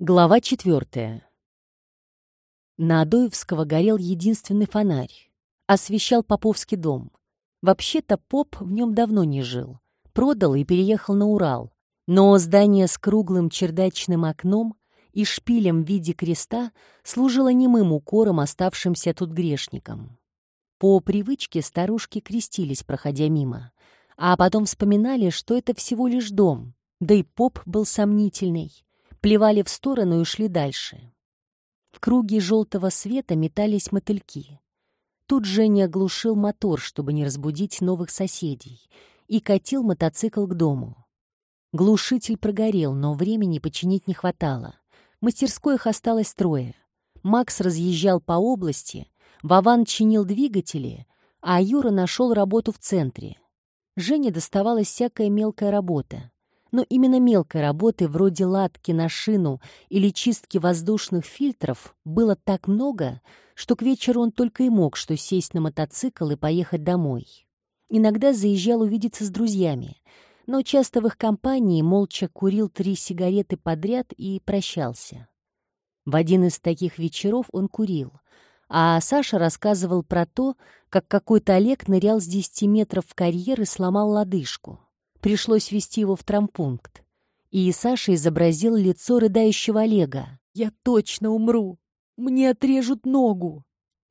Глава четвертая. На Адоевского горел единственный фонарь. Освещал Поповский дом. Вообще-то поп в нем давно не жил. Продал и переехал на Урал. Но здание с круглым чердачным окном и шпилем в виде креста служило немым укором оставшимся тут грешникам. По привычке старушки крестились, проходя мимо, а потом вспоминали, что это всего лишь дом, да и поп был сомнительный плевали в сторону и шли дальше. В круге желтого света метались мотыльки. Тут Женя оглушил мотор, чтобы не разбудить новых соседей, и катил мотоцикл к дому. Глушитель прогорел, но времени починить не хватало. Мастерской их осталось трое. Макс разъезжал по области, Вован чинил двигатели, а Юра нашел работу в центре. Жене доставалась всякая мелкая работа. Но именно мелкой работы вроде ладки на шину или чистки воздушных фильтров было так много, что к вечеру он только и мог что сесть на мотоцикл и поехать домой. Иногда заезжал увидеться с друзьями, но часто в их компании молча курил три сигареты подряд и прощался. В один из таких вечеров он курил, а Саша рассказывал про то, как какой-то Олег нырял с 10 метров в карьер и сломал лодыжку. Пришлось вести его в трампункт. И Саша изобразил лицо рыдающего Олега. «Я точно умру! Мне отрежут ногу!»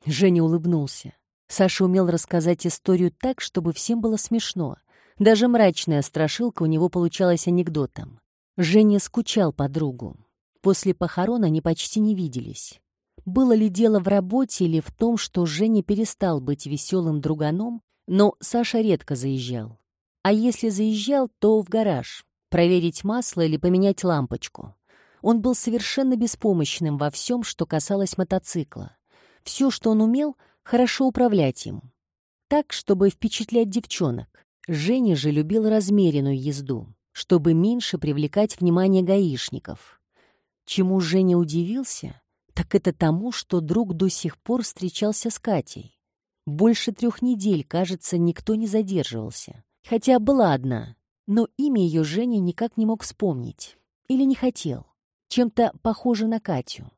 Женя улыбнулся. Саша умел рассказать историю так, чтобы всем было смешно. Даже мрачная страшилка у него получалась анекдотом. Женя скучал по другу. После похорон они почти не виделись. Было ли дело в работе или в том, что Женя перестал быть веселым друганом, но Саша редко заезжал. А если заезжал, то в гараж. Проверить масло или поменять лампочку. Он был совершенно беспомощным во всем, что касалось мотоцикла. Все, что он умел, хорошо управлять им. Так, чтобы впечатлять девчонок. Женя же любил размеренную езду, чтобы меньше привлекать внимание гаишников. Чему Женя удивился, так это тому, что друг до сих пор встречался с Катей. Больше трех недель, кажется, никто не задерживался. Хотя была одна, но имя ее Женя никак не мог вспомнить. Или не хотел. Чем-то похоже на Катю.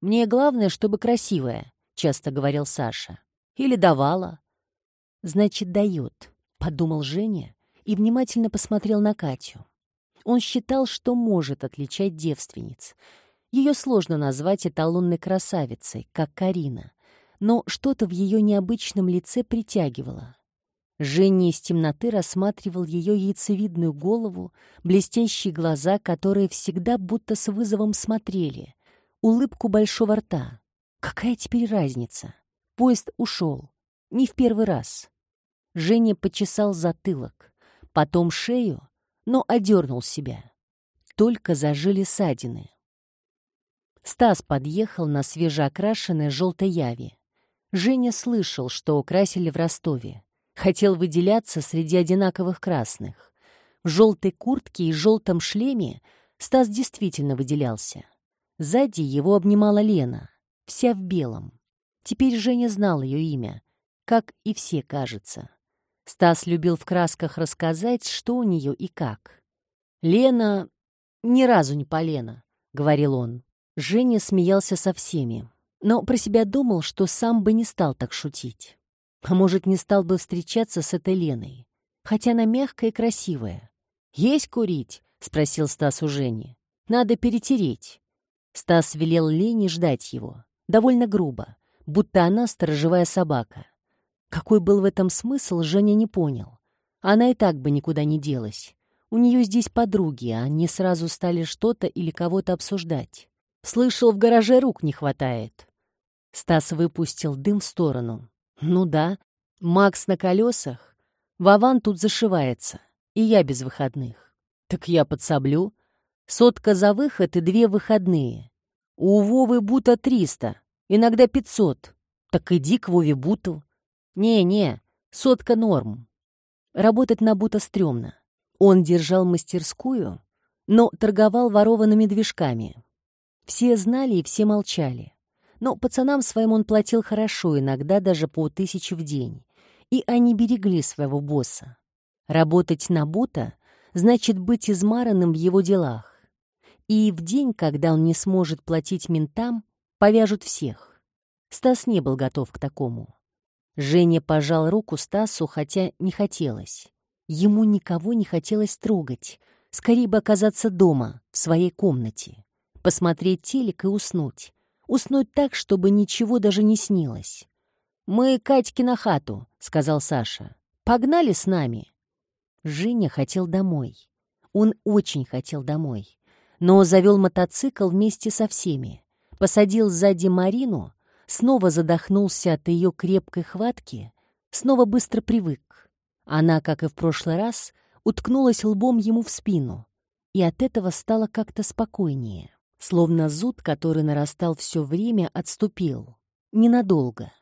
«Мне главное, чтобы красивая», — часто говорил Саша. «Или давала». «Значит, дает», — подумал Женя и внимательно посмотрел на Катю. Он считал, что может отличать девственниц. Ее сложно назвать эталонной красавицей, как Карина, но что-то в ее необычном лице притягивало. Женя из темноты рассматривал ее яйцевидную голову, блестящие глаза, которые всегда будто с вызовом смотрели, улыбку большого рта. Какая теперь разница? Поезд ушел. Не в первый раз. Женя почесал затылок, потом шею, но одернул себя. Только зажили ссадины. Стас подъехал на свежеокрашенной желтой яве. Женя слышал, что украсили в Ростове. Хотел выделяться среди одинаковых красных. В желтой куртке и желтом шлеме Стас действительно выделялся. Сзади его обнимала Лена, вся в белом. Теперь Женя знал ее имя, как и все, кажется. Стас любил в красках рассказать, что у нее и как. «Лена ни разу не полена», — говорил он. Женя смеялся со всеми, но про себя думал, что сам бы не стал так шутить. А может, не стал бы встречаться с этой Леной? Хотя она мягкая и красивая. «Есть курить?» — спросил Стас у Жени. «Надо перетереть». Стас велел Лене ждать его. Довольно грубо, будто она сторожевая собака. Какой был в этом смысл, Женя не понял. Она и так бы никуда не делась. У нее здесь подруги, а они сразу стали что-то или кого-то обсуждать. Слышал, в гараже рук не хватает. Стас выпустил дым в сторону. Ну да, Макс на колесах, Вован тут зашивается, и я без выходных. Так я подсоблю. Сотка за выход и две выходные. У Вовы Бута триста, иногда пятьсот. Так иди к Вове Буту. Не-не, сотка норм. Работать на Бута стрёмно. Он держал мастерскую, но торговал ворованными движками. Все знали и все молчали. Но пацанам своим он платил хорошо, иногда даже по тысяче в день. И они берегли своего босса. Работать на Бута значит быть измаранным в его делах. И в день, когда он не сможет платить ментам, повяжут всех. Стас не был готов к такому. Женя пожал руку Стасу, хотя не хотелось. Ему никого не хотелось трогать. Скорее бы оказаться дома, в своей комнате. Посмотреть телек и уснуть. Уснуть так, чтобы ничего даже не снилось. «Мы Катьке на хату», — сказал Саша. «Погнали с нами». Женя хотел домой. Он очень хотел домой. Но завел мотоцикл вместе со всеми. Посадил сзади Марину, снова задохнулся от ее крепкой хватки, снова быстро привык. Она, как и в прошлый раз, уткнулась лбом ему в спину, и от этого стало как-то спокойнее, словно зуд, который нарастал все время, отступил. Ненадолго.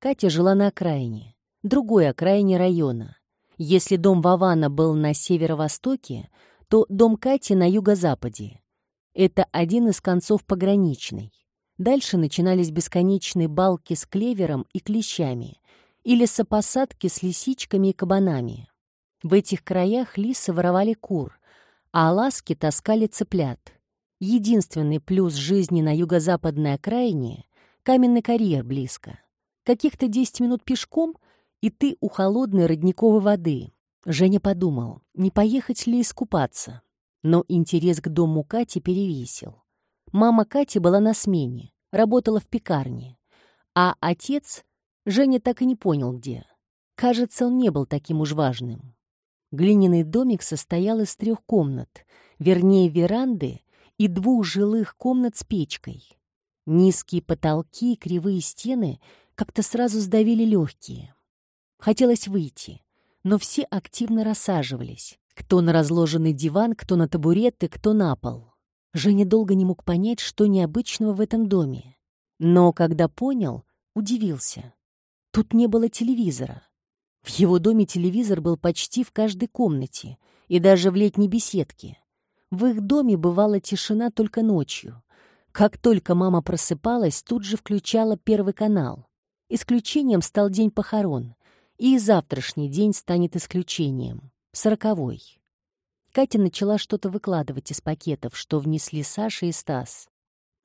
Катя жила на окраине, другой окраине района. Если дом Вавана был на северо-востоке, то дом Кати на юго-западе. Это один из концов пограничной. Дальше начинались бесконечные балки с клевером и клещами и лесопосадки с лисичками и кабанами. В этих краях лисы воровали кур, а ласки таскали цыплят. Единственный плюс жизни на юго-западной окраине — каменный карьер близко. Каких-то 10 минут пешком, и ты у холодной родниковой воды. Женя подумал, не поехать ли искупаться. Но интерес к дому Кати перевесил. Мама Кати была на смене, работала в пекарне. А отец Женя так и не понял, где. Кажется, он не был таким уж важным. Глиняный домик состоял из трех комнат, вернее, веранды и двух жилых комнат с печкой. Низкие потолки и кривые стены как-то сразу сдавили легкие. Хотелось выйти, но все активно рассаживались. Кто на разложенный диван, кто на табуреты, кто на пол. Женя долго не мог понять, что необычного в этом доме. Но когда понял, удивился. Тут не было телевизора. В его доме телевизор был почти в каждой комнате и даже в летней беседке. В их доме бывала тишина только ночью. Как только мама просыпалась, тут же включала Первый канал. Исключением стал день похорон, и завтрашний день станет исключением. Сороковой. Катя начала что-то выкладывать из пакетов, что внесли Саша и Стас.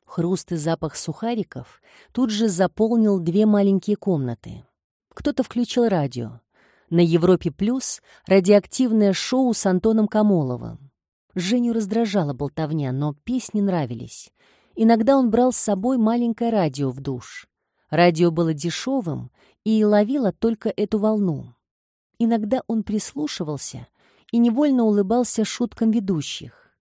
Хруст и запах сухариков тут же заполнил две маленькие комнаты. Кто-то включил радио. На Европе Плюс радиоактивное шоу с Антоном Камоловым. Женю раздражала болтовня, но песни нравились. Иногда он брал с собой маленькое радио в душ. Радио было дешевым и ловило только эту волну. Иногда он прислушивался и невольно улыбался шуткам ведущих.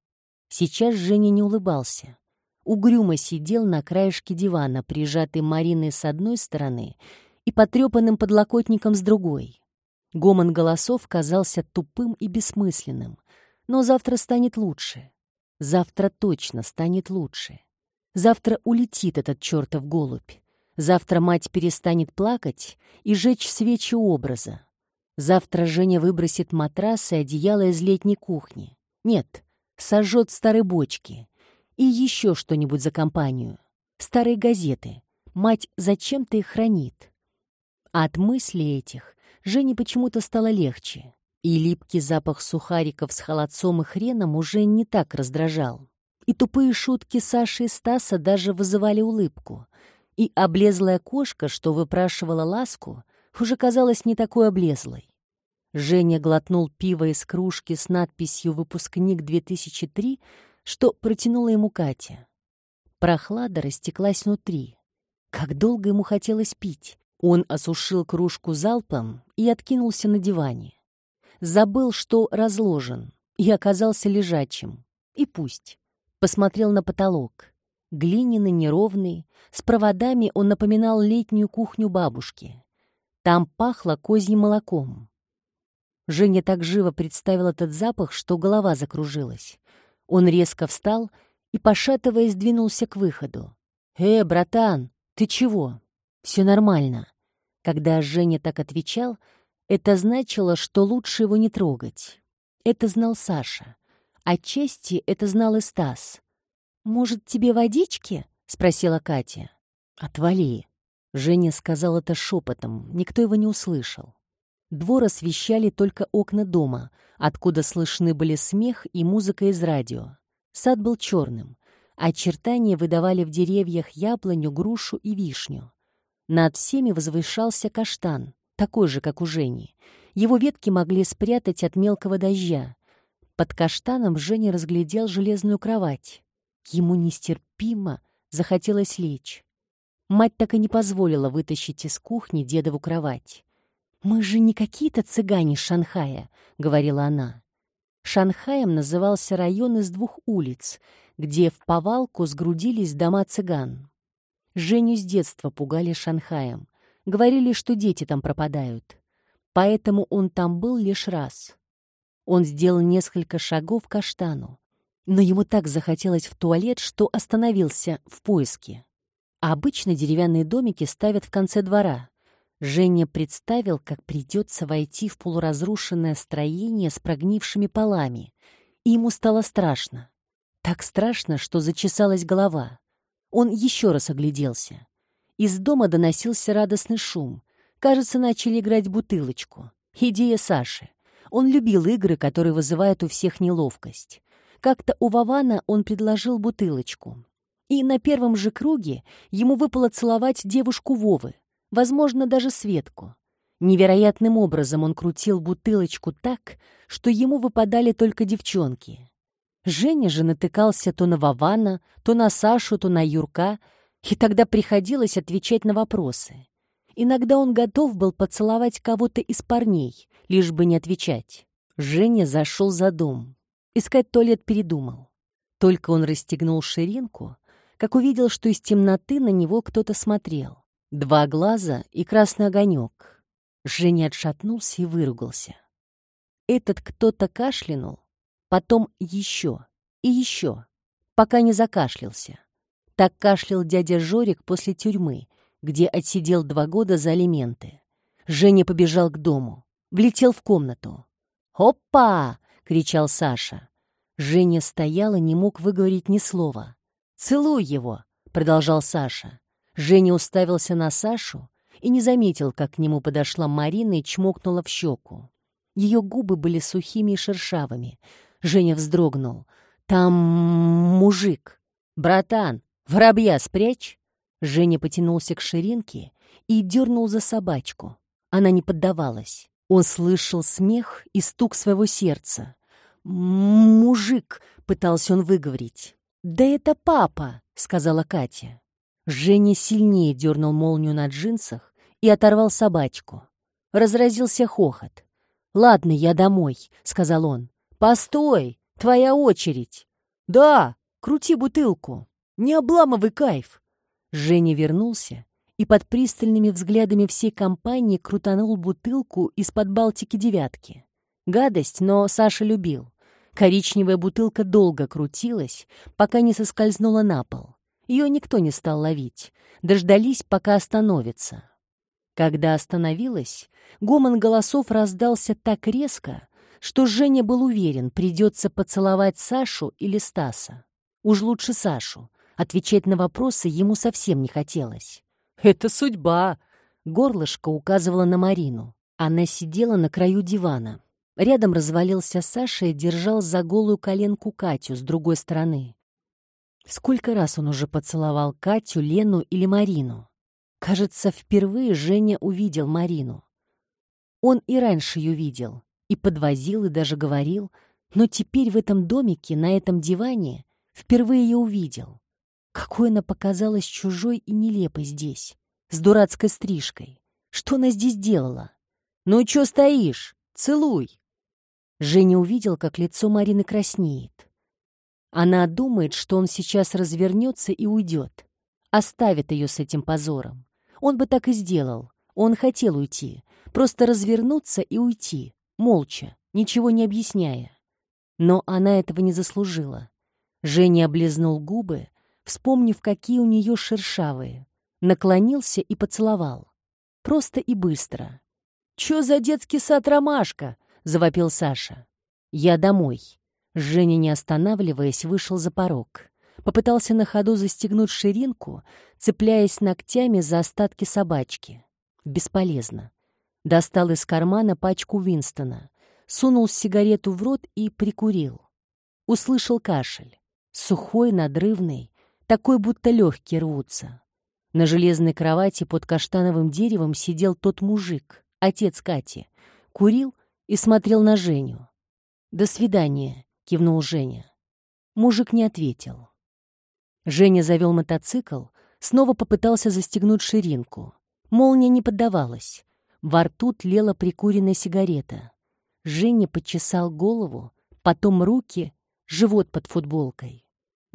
Сейчас Женя не улыбался. Угрюмо сидел на краешке дивана, прижатый Мариной с одной стороны и потрепанным подлокотником с другой. Гомон голосов казался тупым и бессмысленным. Но завтра станет лучше. Завтра точно станет лучше. Завтра улетит этот чертов голубь. Завтра мать перестанет плакать и жечь свечи образа. Завтра Женя выбросит матрас и одеяло из летней кухни. Нет, сожжет старые бочки. И еще что-нибудь за компанию. Старые газеты. Мать зачем-то их хранит. А от мыслей этих Жене почему-то стало легче. И липкий запах сухариков с холодцом и хреном уже не так раздражал. И тупые шутки Саши и Стаса даже вызывали улыбку. И облезлая кошка, что выпрашивала ласку, уже казалась не такой облезлой. Женя глотнул пиво из кружки с надписью «Выпускник 2003», что протянула ему Катя. Прохлада растеклась внутри. Как долго ему хотелось пить. Он осушил кружку залпом и откинулся на диване. Забыл, что разложен, и оказался лежачим. И пусть. Посмотрел на потолок. Глиняный, неровный, с проводами он напоминал летнюю кухню бабушки. Там пахло козьим молоком. Женя так живо представил этот запах, что голова закружилась. Он резко встал и, пошатываясь, двинулся к выходу. «Э, братан, ты чего?» «Все нормально». Когда Женя так отвечал, это значило, что лучше его не трогать. Это знал Саша. Отчасти это знал и Стас. «Может, тебе водички?» — спросила Катя. «Отвали», Женя сказал это шепотом, никто его не услышал. Двор освещали только окна дома, откуда слышны были смех и музыка из радио. Сад был черным. Очертания выдавали в деревьях яблоню, грушу и вишню. Над всеми возвышался каштан, такой же, как у Жени. Его ветки могли спрятать от мелкого дождя. Под каштаном Женя разглядел железную кровать. Ему нестерпимо захотелось лечь. Мать так и не позволила вытащить из кухни дедову кровать. «Мы же не какие-то цыгане Шанхая», — говорила она. Шанхаем назывался район из двух улиц, где в повалку сгрудились дома цыган. Женю с детства пугали Шанхаем. Говорили, что дети там пропадают. Поэтому он там был лишь раз. Он сделал несколько шагов к каштану. Но ему так захотелось в туалет, что остановился в поиске. А обычно деревянные домики ставят в конце двора. Женя представил, как придется войти в полуразрушенное строение с прогнившими полами. И ему стало страшно. Так страшно, что зачесалась голова. Он еще раз огляделся. Из дома доносился радостный шум. Кажется, начали играть бутылочку. Идея Саши. Он любил игры, которые вызывают у всех неловкость. Как-то у Вована он предложил бутылочку. И на первом же круге ему выпало целовать девушку Вовы, возможно, даже Светку. Невероятным образом он крутил бутылочку так, что ему выпадали только девчонки. Женя же натыкался то на Вована, то на Сашу, то на Юрка, и тогда приходилось отвечать на вопросы. Иногда он готов был поцеловать кого-то из парней, лишь бы не отвечать. Женя зашел за дом. Искать туалет передумал. Только он расстегнул ширинку, как увидел, что из темноты на него кто-то смотрел. Два глаза и красный огонек. Женя отшатнулся и выругался. Этот кто-то кашлянул, потом еще и еще, пока не закашлялся. Так кашлял дядя Жорик после тюрьмы, где отсидел два года за алименты. Женя побежал к дому, влетел в комнату. «Опа!» — кричал Саша. Женя стоял и не мог выговорить ни слова. «Целуй его!» — продолжал Саша. Женя уставился на Сашу и не заметил, как к нему подошла Марина и чмокнула в щеку. Ее губы были сухими и шершавыми. Женя вздрогнул. «Там мужик. Братан, воробья спрячь!» Женя потянулся к ширинке и дернул за собачку. Она не поддавалась. Он слышал смех и стук своего сердца. «Мужик!» — пытался он выговорить. «Да это папа!» — сказала Катя. Женя сильнее дернул молнию на джинсах и оторвал собачку. Разразился хохот. «Ладно, я домой», — сказал он. «Постой! Твоя очередь!» «Да! Крути бутылку! Не обламывай кайф!» Женя вернулся и под пристальными взглядами всей компании крутанул бутылку из-под Балтики девятки. Гадость, но Саша любил. Коричневая бутылка долго крутилась, пока не соскользнула на пол. Ее никто не стал ловить. Дождались, пока остановится. Когда остановилась, гомон голосов раздался так резко, что Женя был уверен, придется поцеловать Сашу или Стаса. Уж лучше Сашу. Отвечать на вопросы ему совсем не хотелось. «Это судьба!» Горлышко указывала на Марину. Она сидела на краю дивана. Рядом развалился Саша и держал за голую коленку Катю с другой стороны. Сколько раз он уже поцеловал Катю, Лену или Марину? Кажется, впервые Женя увидел Марину. Он и раньше ее видел, и подвозил, и даже говорил, но теперь в этом домике, на этом диване, впервые ее увидел. Какой она показалась чужой и нелепой здесь, с дурацкой стрижкой. Что она здесь делала? «Ну чё стоишь? Целуй!» Женя увидел, как лицо Марины краснеет. Она думает, что он сейчас развернется и уйдет. Оставит ее с этим позором. Он бы так и сделал. Он хотел уйти. Просто развернуться и уйти. Молча, ничего не объясняя. Но она этого не заслужила. Женя облизнул губы, вспомнив, какие у нее шершавые. Наклонился и поцеловал. Просто и быстро. «Чё за детский сад ромашка?» завопил Саша. «Я домой». Женя, не останавливаясь, вышел за порог. Попытался на ходу застегнуть ширинку, цепляясь ногтями за остатки собачки. Бесполезно. Достал из кармана пачку Винстона, сунул сигарету в рот и прикурил. Услышал кашель. Сухой, надрывный, такой, будто легкие рвутся. На железной кровати под каштановым деревом сидел тот мужик, отец Кати. Курил и смотрел на Женю. «До свидания», — кивнул Женя. Мужик не ответил. Женя завел мотоцикл, снова попытался застегнуть ширинку. Молния не поддавалась. Во рту тлела прикуренная сигарета. Женя почесал голову, потом руки, живот под футболкой.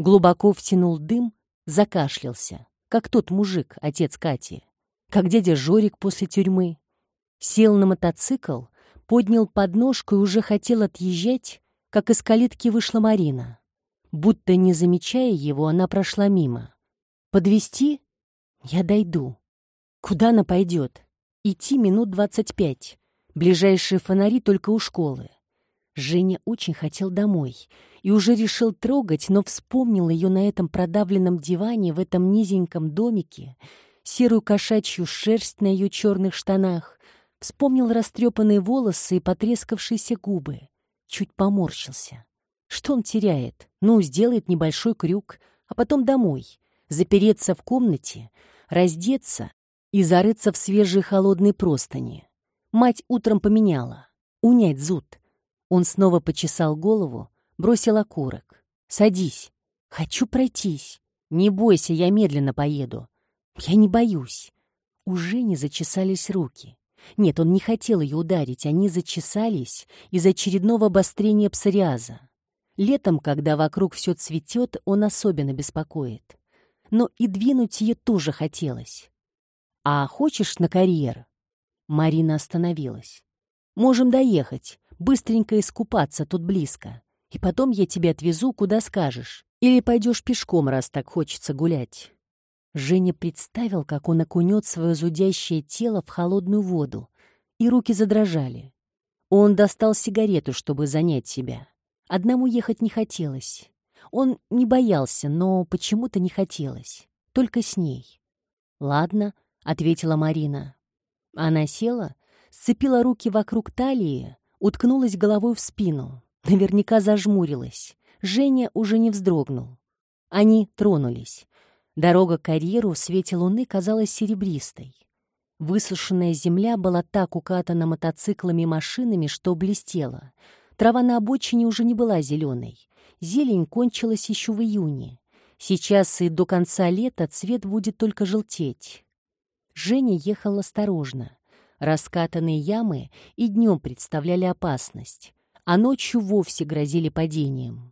Глубоко втянул дым, закашлялся, как тот мужик, отец Кати, как дядя Жорик после тюрьмы. Сел на мотоцикл, поднял подножку и уже хотел отъезжать, как из калитки вышла Марина. Будто не замечая его, она прошла мимо. Подвести? Я дойду. Куда она пойдет? Идти минут двадцать пять. Ближайшие фонари только у школы. Женя очень хотел домой и уже решил трогать, но вспомнил ее на этом продавленном диване в этом низеньком домике, серую кошачью шерсть на ее черных штанах, вспомнил растрепанные волосы и потрескавшиеся губы. Чуть поморщился. Что он теряет? Ну, сделает небольшой крюк, а потом домой, запереться в комнате, раздеться и зарыться в свежие холодные простыни. Мать утром поменяла. Унять зуд. Он снова почесал голову, бросил окурок. «Садись. Хочу пройтись. Не бойся, я медленно поеду. Я не боюсь». У Жени зачесались руки. Нет, он не хотел ее ударить, они зачесались из очередного обострения псориаза. Летом, когда вокруг все цветет, он особенно беспокоит. Но и двинуть ее тоже хотелось. «А хочешь на карьер?» Марина остановилась. «Можем доехать быстренько искупаться тут близко. И потом я тебя отвезу, куда скажешь. Или пойдешь пешком, раз так хочется гулять». Женя представил, как он окунет свое зудящее тело в холодную воду, и руки задрожали. Он достал сигарету, чтобы занять себя. Одному ехать не хотелось. Он не боялся, но почему-то не хотелось. Только с ней. «Ладно», — ответила Марина. Она села, сцепила руки вокруг талии, уткнулась головой в спину, наверняка зажмурилась. Женя уже не вздрогнул. Они тронулись. Дорога к карьеру в свете луны казалась серебристой. Высушенная земля была так укатана мотоциклами и машинами, что блестела. Трава на обочине уже не была зеленой. Зелень кончилась еще в июне. Сейчас и до конца лета цвет будет только желтеть. Женя ехал осторожно. Раскатанные ямы и днем представляли опасность, а ночью вовсе грозили падением.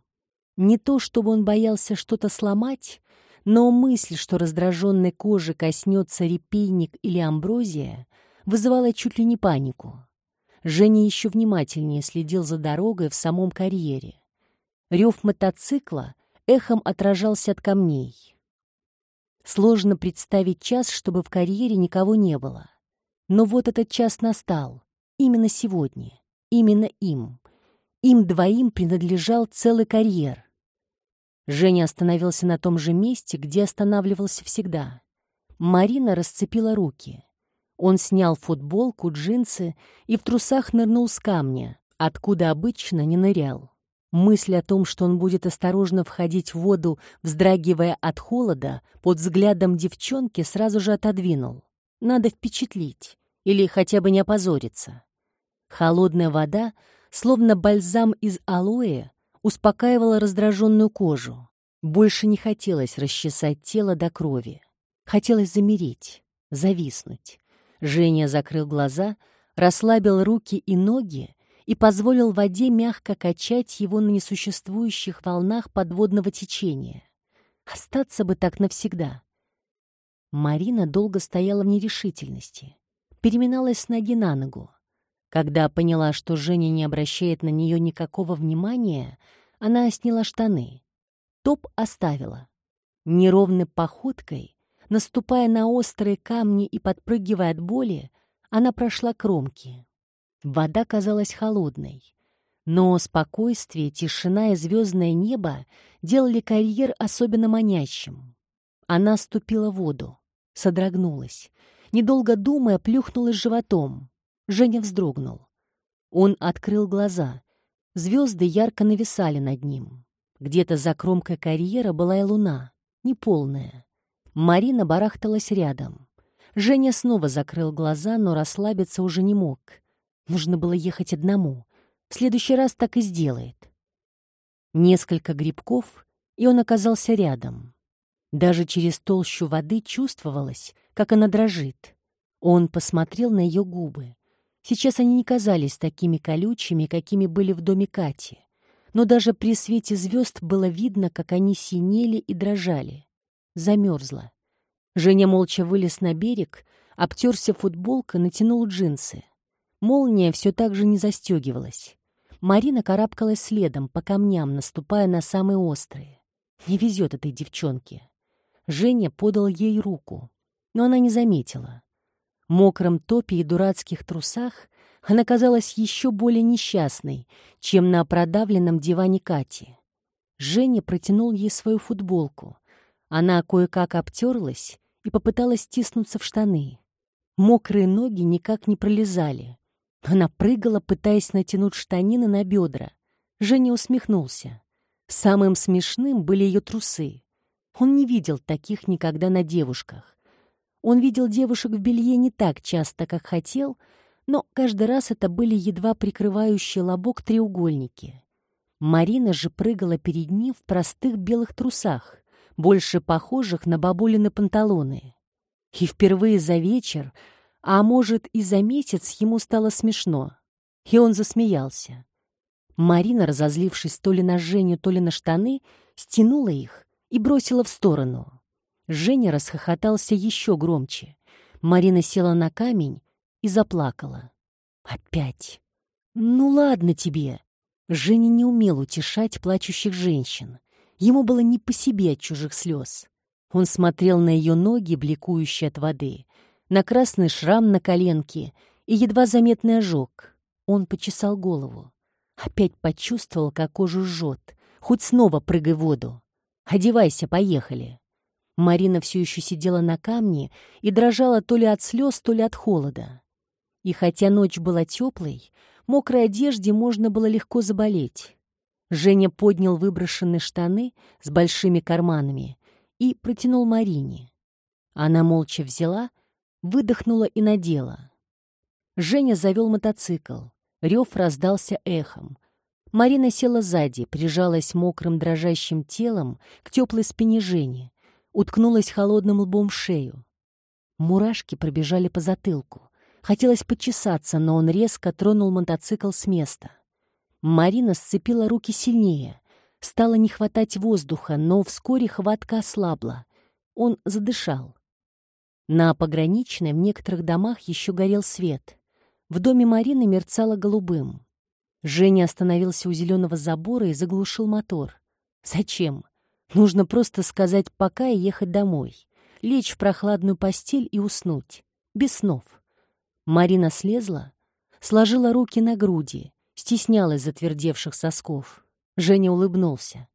Не то, чтобы он боялся что-то сломать, но мысль, что раздраженной кожи коснется репейник или амброзия, вызывала чуть ли не панику. Женя еще внимательнее следил за дорогой в самом карьере. Рев мотоцикла эхом отражался от камней. Сложно представить час, чтобы в карьере никого не было. Но вот этот час настал. Именно сегодня. Именно им. Им двоим принадлежал целый карьер. Женя остановился на том же месте, где останавливался всегда. Марина расцепила руки. Он снял футболку, джинсы и в трусах нырнул с камня, откуда обычно не нырял. Мысль о том, что он будет осторожно входить в воду, вздрагивая от холода, под взглядом девчонки сразу же отодвинул. Надо впечатлить или хотя бы не опозориться. Холодная вода, словно бальзам из алоэ, успокаивала раздраженную кожу. Больше не хотелось расчесать тело до крови. Хотелось замереть, зависнуть. Женя закрыл глаза, расслабил руки и ноги и позволил воде мягко качать его на несуществующих волнах подводного течения. Остаться бы так навсегда. Марина долго стояла в нерешительности переминалась с ноги на ногу. Когда поняла, что Женя не обращает на нее никакого внимания, она сняла штаны. Топ оставила. Неровной походкой, наступая на острые камни и подпрыгивая от боли, она прошла кромки. Вода казалась холодной. Но спокойствие, тишина и звездное небо делали карьер особенно манящим. Она ступила в воду, содрогнулась, недолго думая, плюхнулась животом. Женя вздрогнул. Он открыл глаза. Звезды ярко нависали над ним. Где-то за кромкой карьера была и луна, неполная. Марина барахталась рядом. Женя снова закрыл глаза, но расслабиться уже не мог. Нужно было ехать одному. В следующий раз так и сделает. Несколько грибков, и он оказался рядом. Даже через толщу воды чувствовалось, как она дрожит. Он посмотрел на ее губы. Сейчас они не казались такими колючими, какими были в доме Кати. Но даже при свете звезд было видно, как они синели и дрожали. Замерзла. Женя молча вылез на берег, обтерся футболкой, натянул джинсы. Молния все так же не застегивалась. Марина карабкалась следом, по камням, наступая на самые острые. Не везет этой девчонке. Женя подал ей руку, но она не заметила. В мокром топе и дурацких трусах она казалась еще более несчастной, чем на продавленном диване Кати. Женя протянул ей свою футболку. Она кое-как обтерлась и попыталась стиснуться в штаны. Мокрые ноги никак не пролезали. Она прыгала, пытаясь натянуть штанины на бедра. Женя усмехнулся. Самым смешным были ее трусы. Он не видел таких никогда на девушках. Он видел девушек в белье не так часто, как хотел, но каждый раз это были едва прикрывающие лобок треугольники. Марина же прыгала перед ним в простых белых трусах, больше похожих на бабулины панталоны. И впервые за вечер а может, и за месяц ему стало смешно. И он засмеялся. Марина, разозлившись то ли на Женю, то ли на штаны, стянула их и бросила в сторону. Женя расхохотался еще громче. Марина села на камень и заплакала. Опять. «Ну ладно тебе». Женя не умел утешать плачущих женщин. Ему было не по себе от чужих слез. Он смотрел на ее ноги, бликующие от воды, на красный шрам на коленке и едва заметный ожог. Он почесал голову. Опять почувствовал, как кожу жжет. Хоть снова прыгай в воду. Одевайся, поехали. Марина все еще сидела на камне и дрожала то ли от слез, то ли от холода. И хотя ночь была теплой, мокрой одежде можно было легко заболеть. Женя поднял выброшенные штаны с большими карманами и протянул Марине. Она молча взяла выдохнула и надела. Женя завел мотоцикл. Рев раздался эхом. Марина села сзади, прижалась мокрым дрожащим телом к теплой спине Жени, уткнулась холодным лбом в шею. Мурашки пробежали по затылку. Хотелось почесаться, но он резко тронул мотоцикл с места. Марина сцепила руки сильнее. Стало не хватать воздуха, но вскоре хватка ослабла. Он задышал. На пограничной в некоторых домах еще горел свет. В доме Марины мерцало голубым. Женя остановился у зеленого забора и заглушил мотор. Зачем? Нужно просто сказать «пока» и ехать домой. Лечь в прохладную постель и уснуть. Без снов. Марина слезла, сложила руки на груди, стеснялась затвердевших сосков. Женя улыбнулся.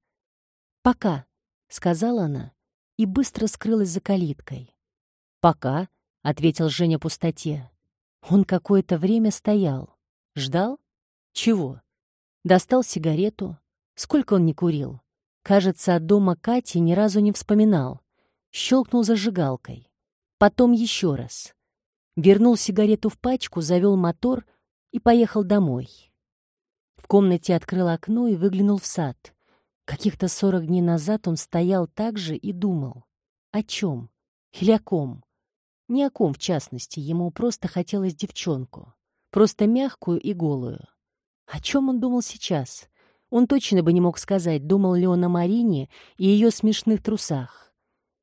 «Пока», — сказала она и быстро скрылась за калиткой. «Пока», — ответил Женя пустоте. Он какое-то время стоял. Ждал? Чего? Достал сигарету. Сколько он не курил? Кажется, от дома Кати ни разу не вспоминал. Щелкнул зажигалкой. Потом еще раз. Вернул сигарету в пачку, завел мотор и поехал домой. В комнате открыл окно и выглянул в сад. Каких-то сорок дней назад он стоял так же и думал. О чем? Или о ком? Ни о ком, в частности, ему просто хотелось девчонку. Просто мягкую и голую. О чем он думал сейчас? Он точно бы не мог сказать, думал ли он о Марине и ее смешных трусах.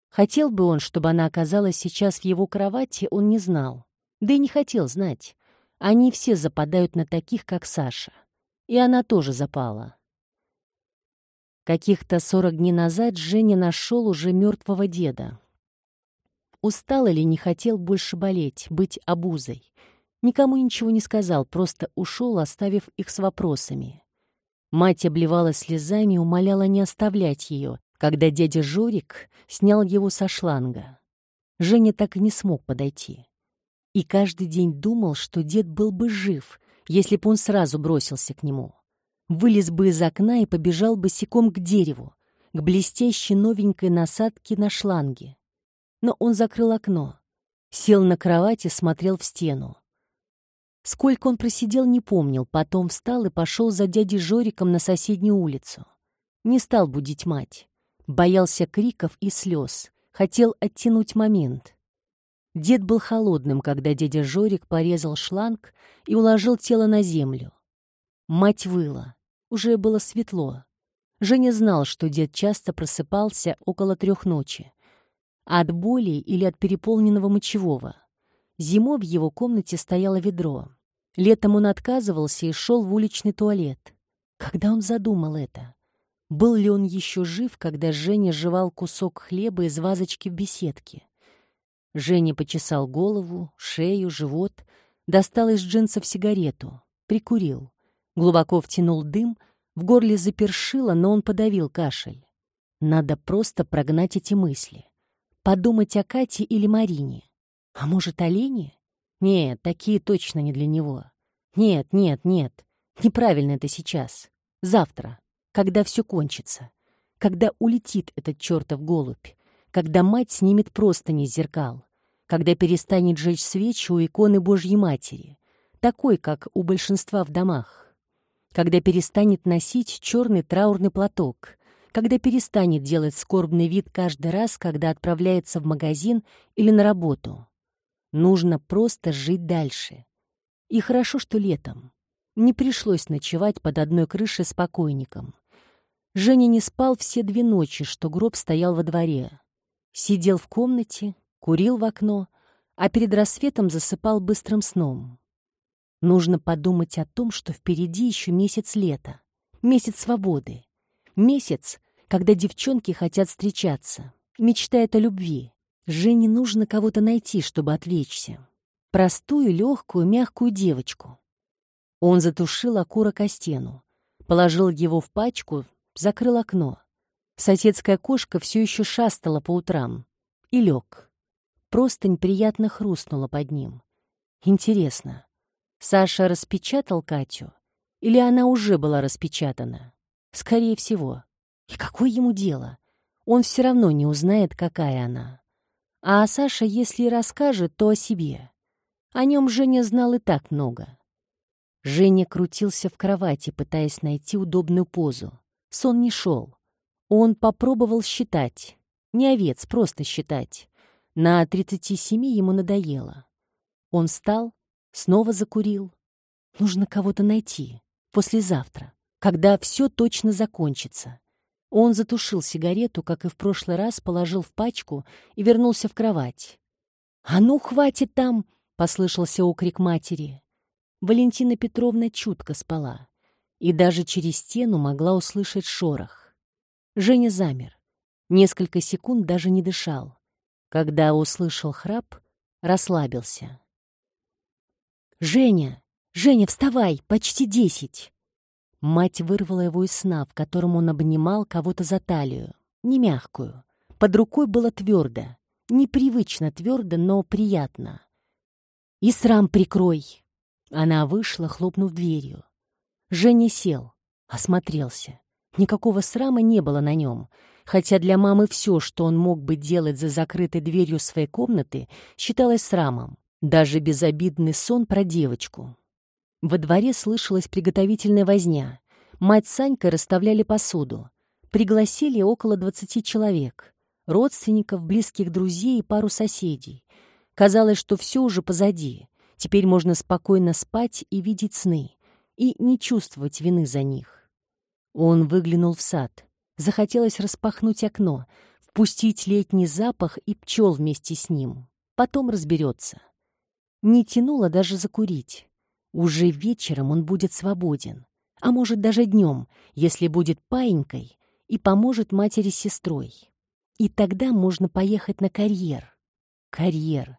Хотел бы он, чтобы она оказалась сейчас в его кровати, он не знал. Да и не хотел знать. Они все западают на таких, как Саша. И она тоже запала. Каких-то сорок дней назад Женя нашел уже мертвого деда. Устал или не хотел больше болеть, быть обузой. Никому ничего не сказал, просто ушел, оставив их с вопросами. Мать обливалась слезами и умоляла не оставлять ее, когда дядя Жорик снял его со шланга. Женя так и не смог подойти. И каждый день думал, что дед был бы жив, если бы он сразу бросился к нему. вылез бы из окна и побежал босиком к дереву, к блестящей новенькой насадке на шланге. Но он закрыл окно, сел на кровать и смотрел в стену. Сколько он просидел, не помнил, потом встал и пошел за дядей Жориком на соседнюю улицу. Не стал будить мать. Боялся криков и слез, хотел оттянуть момент. Дед был холодным, когда дядя Жорик порезал шланг и уложил тело на землю. Мать выла. Уже было светло. Женя знал, что дед часто просыпался около трех ночи. От боли или от переполненного мочевого. Зимой в его комнате стояло ведро. Летом он отказывался и шел в уличный туалет. Когда он задумал это? Был ли он еще жив, когда Женя жевал кусок хлеба из вазочки в беседке? Женя почесал голову, шею, живот, достал из джинсов сигарету, прикурил. Глубоко втянул дым, в горле запершило, но он подавил кашель. Надо просто прогнать эти мысли. Подумать о Кате или Марине. А может, о Лене? Нет, такие точно не для него. Нет, нет, нет. Неправильно это сейчас. Завтра когда все кончится, когда улетит этот чертов голубь, когда мать снимет просто не зеркал, когда перестанет жечь свечи у иконы Божьей Матери, такой, как у большинства в домах, когда перестанет носить черный траурный платок, когда перестанет делать скорбный вид каждый раз, когда отправляется в магазин или на работу. Нужно просто жить дальше. И хорошо, что летом. Не пришлось ночевать под одной крышей с покойником. Женя не спал все две ночи, что гроб стоял во дворе. Сидел в комнате, курил в окно, а перед рассветом засыпал быстрым сном. Нужно подумать о том, что впереди еще месяц лета, месяц свободы, месяц, когда девчонки хотят встречаться, мечтают о любви. Жене нужно кого-то найти, чтобы отвлечься. Простую, легкую, мягкую девочку. Он затушил окурок о стену, положил его в пачку, закрыл окно. Соседская кошка все еще шастала по утрам. И лег. Простынь приятно хрустнула под ним. Интересно, Саша распечатал Катю? Или она уже была распечатана? Скорее всего. И какое ему дело? Он все равно не узнает, какая она. А Саша, если и расскажет, то о себе. О нем Женя знал и так много. Женя крутился в кровати, пытаясь найти удобную позу. Сон не шел. Он попробовал считать. Не овец, просто считать. На 37 ему надоело. Он встал, снова закурил. Нужно кого-то найти. Послезавтра, когда все точно закончится. Он затушил сигарету, как и в прошлый раз, положил в пачку и вернулся в кровать. «А ну, хватит там!» — послышался окрик матери. Валентина Петровна чутко спала и даже через стену могла услышать шорох. Женя замер. Несколько секунд даже не дышал. Когда услышал храп, расслабился. «Женя! Женя, вставай! Почти десять!» Мать вырвала его из сна, в котором он обнимал кого-то за талию, не мягкую. Под рукой было твердо, непривычно твердо, но приятно. «И срам прикрой!» Она вышла, хлопнув дверью. Женя сел, осмотрелся. Никакого срама не было на нем, хотя для мамы все, что он мог бы делать за закрытой дверью своей комнаты, считалось срамом. Даже безобидный сон про девочку. Во дворе слышалась приготовительная возня. Мать с Санькой расставляли посуду. Пригласили около двадцати человек. Родственников, близких друзей и пару соседей. Казалось, что все уже позади. Теперь можно спокойно спать и видеть сны и не чувствовать вины за них. Он выглянул в сад. Захотелось распахнуть окно, впустить летний запах и пчел вместе с ним. Потом разберется. Не тянуло даже закурить. Уже вечером он будет свободен. А может, даже днем, если будет паинькой и поможет матери с сестрой. И тогда можно поехать на карьер. Карьер.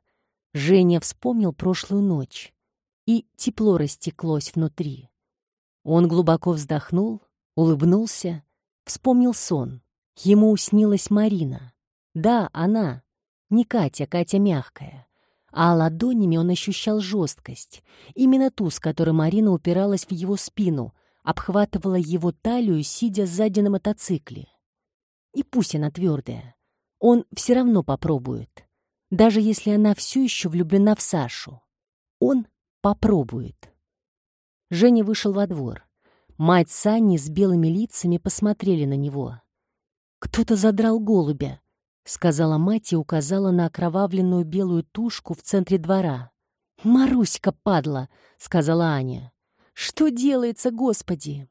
Женя вспомнил прошлую ночь и тепло растеклось внутри. Он глубоко вздохнул, улыбнулся, вспомнил сон. Ему снилась Марина. Да, она. Не Катя, Катя мягкая. А ладонями он ощущал жесткость. Именно ту, с которой Марина упиралась в его спину, обхватывала его талию, сидя сзади на мотоцикле. И пусть она твердая, он все равно попробует, даже если она все еще влюблена в Сашу. Он попробует. Женя вышел во двор. Мать с Аней с белыми лицами посмотрели на него. «Кто-то задрал голубя», — сказала мать и указала на окровавленную белую тушку в центре двора. «Маруська, падла!» — сказала Аня. «Что делается, Господи?»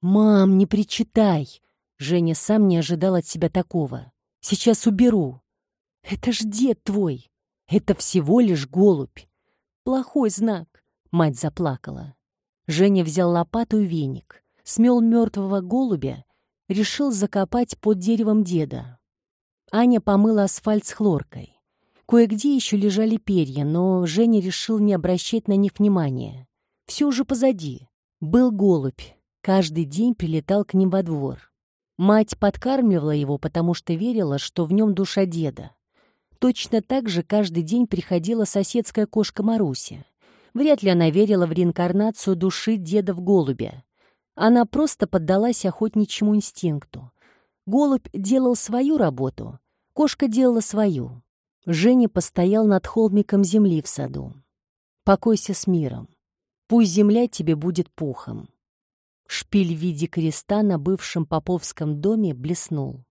«Мам, не причитай!» Женя сам не ожидал от себя такого. «Сейчас уберу!» «Это ж дед твой! Это всего лишь голубь!» «Плохой знак!» — мать заплакала. Женя взял лопату и веник, смел мертвого голубя, решил закопать под деревом деда. Аня помыла асфальт с хлоркой. Кое-где еще лежали перья, но Женя решил не обращать на них внимания. Все уже позади. Был голубь. Каждый день прилетал к ним во двор. Мать подкармливала его, потому что верила, что в нем душа деда. Точно так же каждый день приходила соседская кошка Маруся. Вряд ли она верила в реинкарнацию души деда в голубя. Она просто поддалась охотничьему инстинкту. Голубь делал свою работу, кошка делала свою. Женя постоял над холмиком земли в саду. «Покойся с миром. Пусть земля тебе будет пухом». Шпиль в виде креста на бывшем поповском доме блеснул.